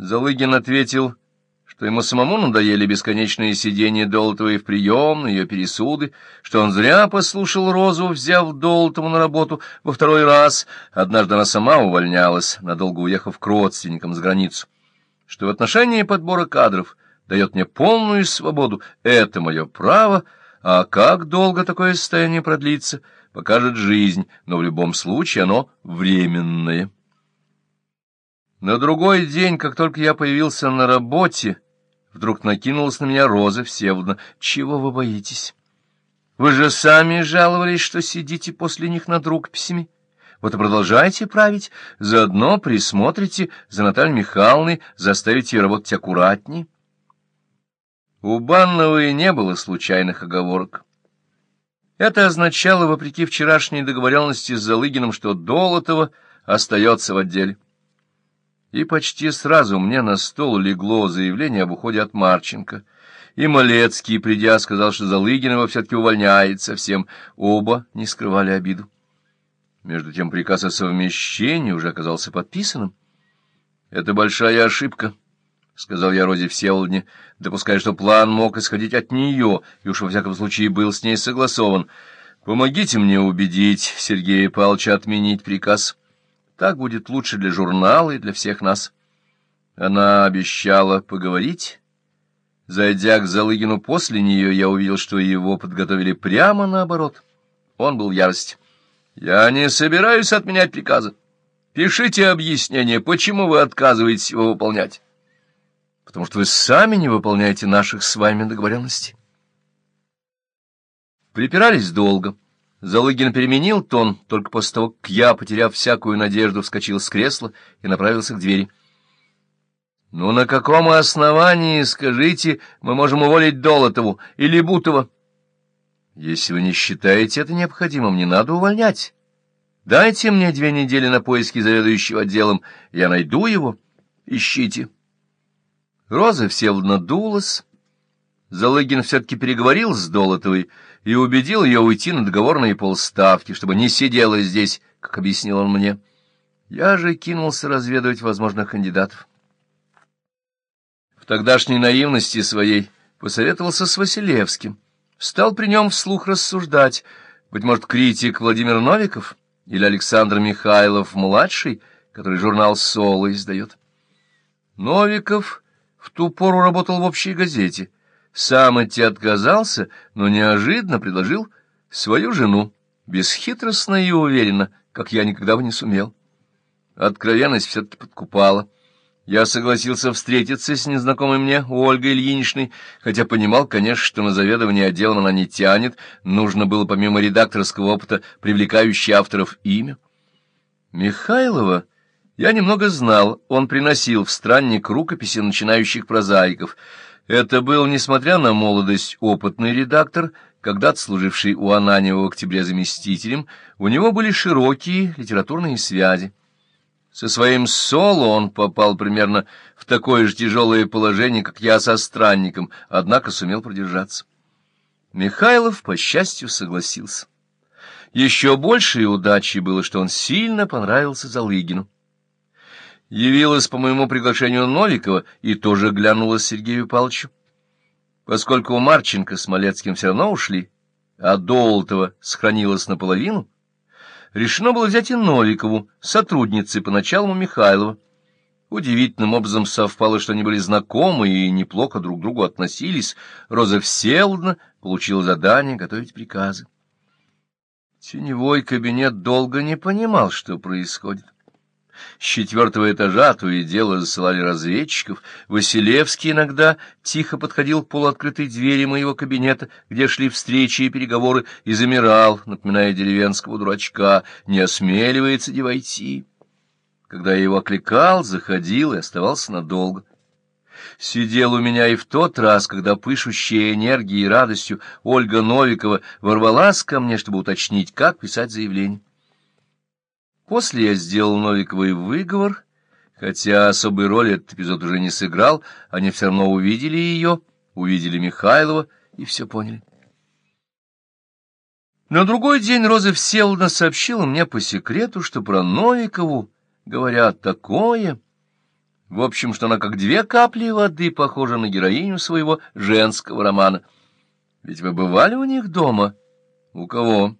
Залыгин ответил, что ему самому надоели бесконечные сидения Долотовой в приемной, ее пересуды, что он зря послушал Розу, взяв Долотову на работу во второй раз. Однажды она сама увольнялась, надолго уехав к родственникам с границу. Что в отношении подбора кадров дает мне полную свободу, это мое право, а как долго такое состояние продлится, покажет жизнь, но в любом случае оно временное. На другой день, как только я появился на работе, вдруг накинулась на меня Роза Всеволодна. «Чего вы боитесь? Вы же сами жаловались, что сидите после них над рукописями. Вот и продолжайте править, заодно присмотрите за Натальей Михайловной, заставите ее работать аккуратней». У Банновой не было случайных оговорок. Это означало, вопреки вчерашней договоренности с Залыгиным, что Долотова остается в отделе и почти сразу мне на стол легло заявление об уходе от Марченко. И Малецкий, придя, сказал, что Залыгин его все-таки увольняет совсем. Оба не скрывали обиду. Между тем приказ о совмещении уже оказался подписанным. — Это большая ошибка, — сказал я Розе Всеволодне, допуская, что план мог исходить от нее, и уж во всяком случае был с ней согласован. — Помогите мне убедить Сергея Павловича отменить приказ. — так будет лучше для журнала и для всех нас. Она обещала поговорить. Зайдя к Залыгину после нее, я увидел, что его подготовили прямо наоборот. Он был в ярости. «Я не собираюсь отменять приказы. Пишите объяснение, почему вы отказываетесь его выполнять. Потому что вы сами не выполняете наших с вами договоренностей». Припирались долго. Залыгин переменил тон, только после того, как я, потеряв всякую надежду, вскочил с кресла и направился к двери. — Ну, на каком основании, скажите, мы можем уволить Долотову или Бутова? — Если вы не считаете это необходимым, не надо увольнять. Дайте мне две недели на поиски заведующего отделом, я найду его. Ищите. Роза Всеволодна дулась. Залыгин все-таки переговорил с Долотовой, и убедил ее уйти на договорные полставки, чтобы не сидела здесь, как объяснил он мне. Я же кинулся разведывать возможных кандидатов. В тогдашней наивности своей посоветовался с Василевским, стал при нем вслух рассуждать, быть может, критик Владимир Новиков или Александр Михайлов-младший, который журнал «Соло» издает. Новиков в ту пору работал в общей газете — сам идти отказался, но неожиданно предложил свою жену, бесхитростно и уверенно, как я никогда бы не сумел. Откровенность все-таки подкупала. Я согласился встретиться с незнакомой мне Ольгой Ильиничной, хотя понимал, конечно, что на заведование отделом она не тянет, нужно было помимо редакторского опыта привлекающее авторов имя. Михайлова я немного знал, он приносил в странник рукописи начинающих прозаиков — это был, несмотря на молодость, опытный редактор, когда-то служивший у Ананева в октябре заместителем, у него были широкие литературные связи. Со своим соло он попал примерно в такое же тяжелое положение, как я со странником, однако сумел продержаться. Михайлов, по счастью, согласился. Еще большей удачей было, что он сильно понравился Залыгину явилась по моему приглашению Новикова и тоже глянула Сергею Павловичу. Поскольку Марченко с Малецким все равно ушли, а Долтова сохранилась наполовину, решено было взять и Новикову, сотрудницы поначалу Михайлова. Удивительным образом совпало, что они были знакомы и неплохо друг к другу относились. Роза Всеволодна получила задание готовить приказы. Теневой кабинет долго не понимал, что происходит. С четвертого этажа то и дело засылали разведчиков. Василевский иногда тихо подходил к полуоткрытой двери моего кабинета, где шли встречи и переговоры, и замирал, напоминая деревенского дурачка, не осмеливается ли войти. Когда я его окликал, заходил и оставался надолго. Сидел у меня и в тот раз, когда пышущая энергией и радостью Ольга Новикова ворвалась ко мне, чтобы уточнить, как писать заявление. После я сделал Новиковой выговор, хотя особой роли этот эпизод уже не сыграл, они все равно увидели ее, увидели Михайлова и все поняли. На другой день Роза Всеволодна сообщила мне по секрету, что про Новикову говорят такое. В общем, что она как две капли воды похожа на героиню своего женского романа. Ведь вы бывали у них дома? У кого?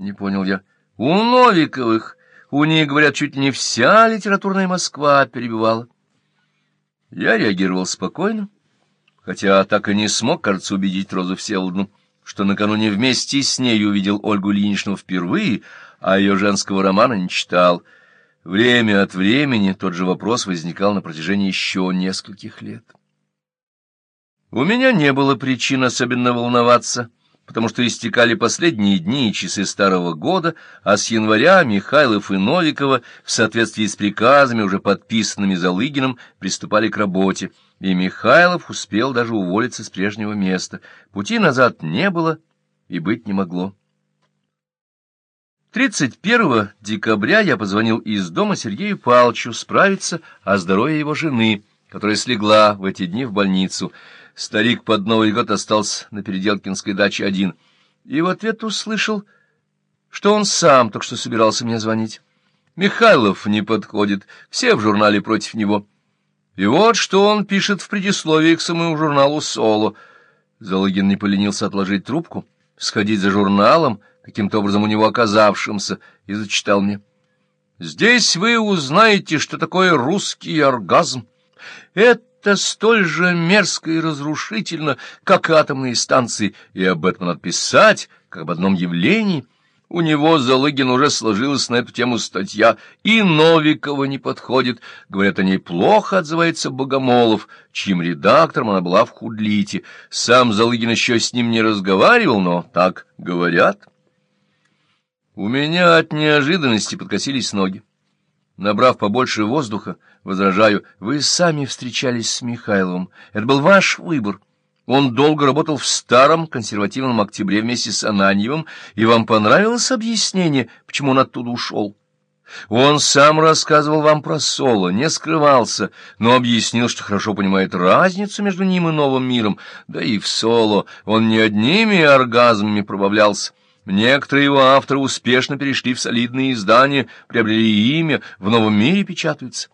Не понял я. У Новиковых. У них, говорят, чуть ли не вся литературная Москва перебивала. Я реагировал спокойно, хотя так и не смог, кажется, убедить Розу Всеволодну, что накануне вместе с ней увидел Ольгу Ильиничну впервые, а ее женского романа не читал. Время от времени тот же вопрос возникал на протяжении еще нескольких лет. У меня не было причин особенно волноваться, потому что истекали последние дни и часы старого года, а с января Михайлов и Новикова в соответствии с приказами, уже подписанными Залыгиным, приступали к работе, и Михайлов успел даже уволиться с прежнего места. Пути назад не было и быть не могло. 31 декабря я позвонил из дома Сергею Павловичу справиться о здоровье его жены, которая слегла в эти дни в больницу. Старик под Новый год остался на Переделкинской даче один. И в ответ услышал, что он сам только что собирался мне звонить. Михайлов не подходит, все в журнале против него. И вот что он пишет в предисловии к самому журналу «Соло». Залогин не поленился отложить трубку, сходить за журналом, каким-то образом у него оказавшимся, и зачитал мне. «Здесь вы узнаете, что такое русский оргазм. Это столь же мерзко и разрушительно, как атомные станции, и об этом надо писать, как об одном явлении». У него, Залыгин, уже сложилась на эту тему статья, и Новикова не подходит. Говорят, о ней плохо отзывается Богомолов, чьим редактором она была в Худлите. Сам Залыгин еще с ним не разговаривал, но так говорят. У меня от неожиданности подкосились ноги. Набрав побольше воздуха, возражаю, вы сами встречались с Михайловым. Это был ваш выбор. Он долго работал в старом консервативном октябре вместе с Ананьевым, и вам понравилось объяснение, почему он оттуда ушел? Он сам рассказывал вам про Соло, не скрывался, но объяснил, что хорошо понимает разницу между ним и новым миром. Да и в Соло он не одними оргазмами пробавлялся. Некоторые его авторы успешно перешли в солидные издания, приобрели имя, в новом мире печатаются.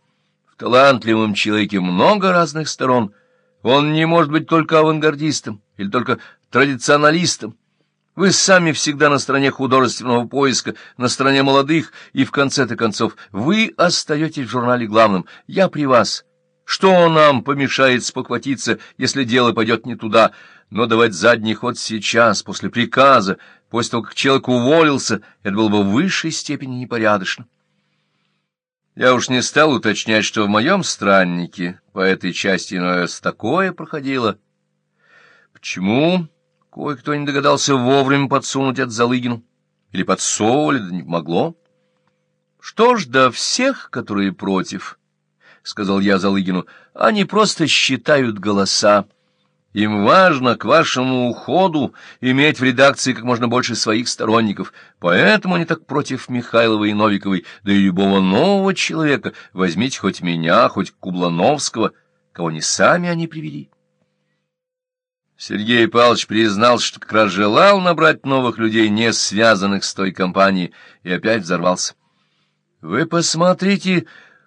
Талантливом человеке много разных сторон. Он не может быть только авангардистом или только традиционалистом. Вы сами всегда на стороне художественного поиска, на стороне молодых, и в конце-то концов вы остаетесь в журнале главным. Я при вас. Что нам помешает спохватиться, если дело пойдет не туда? Но давать задний ход сейчас, после приказа, после того, как человек уволился, это было бы в высшей степени непорядочно. Я уж не стал уточнять, что в моем страннике по этой части раз такое проходило. Почему кое-кто не догадался вовремя подсунуть от Залыгину? Или подсовывали, да не могло? Что ж, до всех, которые против, — сказал я Залыгину, — они просто считают голоса. Им важно к вашему уходу иметь в редакции как можно больше своих сторонников, поэтому они так против Михайлова и Новиковой, да и любого нового человека, возьмите хоть меня, хоть Кублановского, кого не сами они привели. Сергей Павлович признал, что как раз желал набрать новых людей, не связанных с той компанией, и опять взорвался. — Вы посмотрите,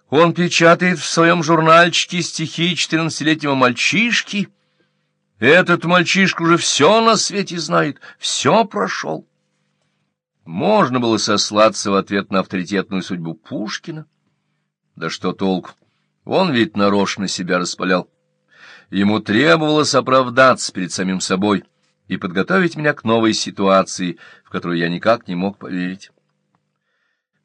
он печатает в своем журнальчике стихи четырнадцатилетнего мальчишки — этот мальчишка уже все на свете знает, все прошел. Можно было сослаться в ответ на авторитетную судьбу Пушкина. Да что толку? Он ведь нарочно себя распалял. Ему требовалось оправдаться перед самим собой и подготовить меня к новой ситуации, в которую я никак не мог поверить.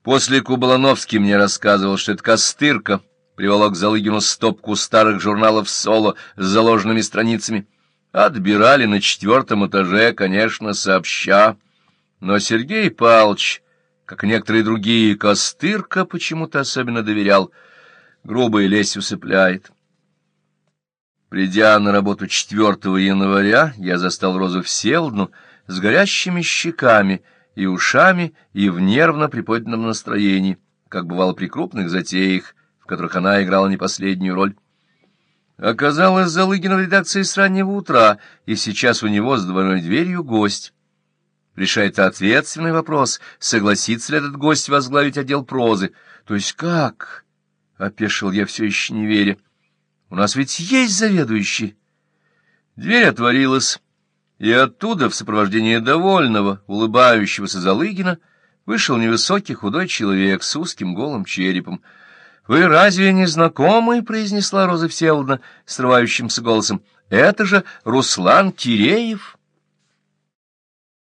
После Кубалановский мне рассказывал, что это Костырка приволок Залыгину стопку старых журналов «Соло» с заложенными страницами — Отбирали на четвертом этаже, конечно, сообща. Но Сергей Павлович, как некоторые другие, Костырка почему-то особенно доверял. Грубая лезь усыпляет. Придя на работу 4 января, я застал Розу Всеволодну с горящими щеками и ушами и в нервно приподнятом настроении, как бывало при крупных затеях, в которых она играла не последнюю роль. Оказалось, Залыгин в редакции с раннего утра, и сейчас у него с двойной дверью гость. Решает ответственный вопрос, согласится ли этот гость возглавить отдел прозы. То есть как? — опешил я все еще не веря. «У нас ведь есть заведующий». Дверь отворилась, и оттуда, в сопровождении довольного, улыбающегося Залыгина, вышел невысокий худой человек с узким голым черепом. — Вы разве не знакомы? — произнесла Роза Всеволодна срывающимся голосом. — Это же Руслан Киреев.